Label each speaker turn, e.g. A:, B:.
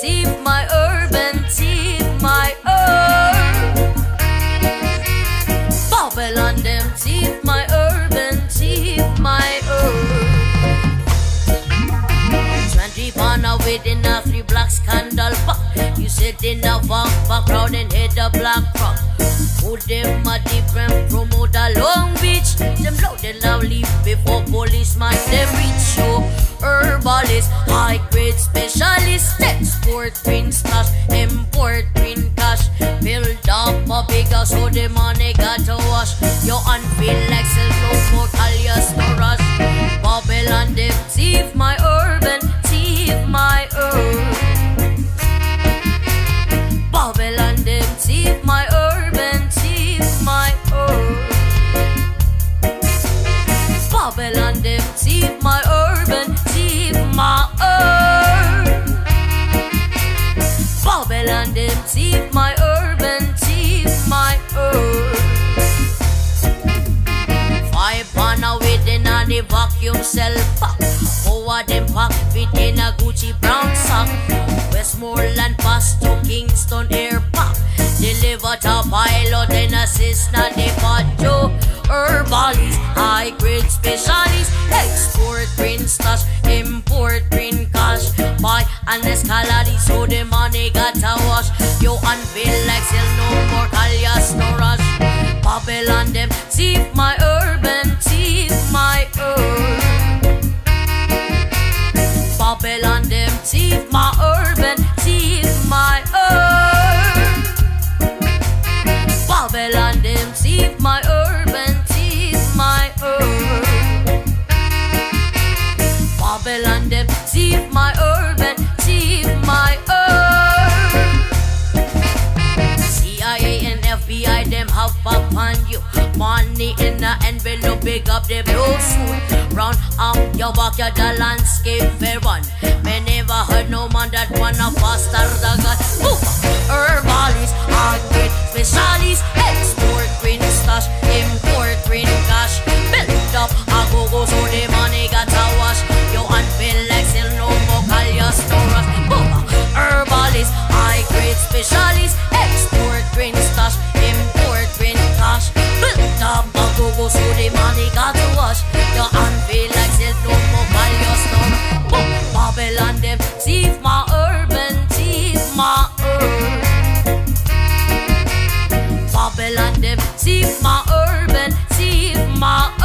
A: thief my herb and thief my herb. Babylon them thief my and thief my herb. Twenty pound within a three black scandal pop. You sit in a walk background and hit the black rock. Who them a different promote a Long Beach? Them loaded now leave before policeman them reach you. Herbalist, high grade specialist, export green stash, import green cash. Build up a bigger so the money got to Babylon them thief my urban, thief my herb. Five vacuum cell pack. Them pack Gucci brown sack. Westmoreland to Kingston Air Park. Deliver to pilot and pajo. Herbalist, high grade specialist. Export green stash, import green cash. Buy and escalade so the Babylon them thief my urban, thief my herb. CIA and FBI them have up on you. Money in the envelope, big up the blue suit. Round up your backyard, the landscape fair one. Me never heard no man that wanna faster the. Move herbalist, hard grade specialist, export specialist, export green stash, import green cash. Build up go so the money got to wash. You unfeel like still no call your store. Boom, Babylon them thief my urban, thief my herb. Babylon them thief my urban, thief my